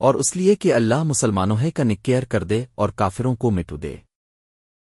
اور اس لیے کہ اللہ مسلمانوں ہے کا نکیئر کر دے اور کافروں کو مٹو دے۔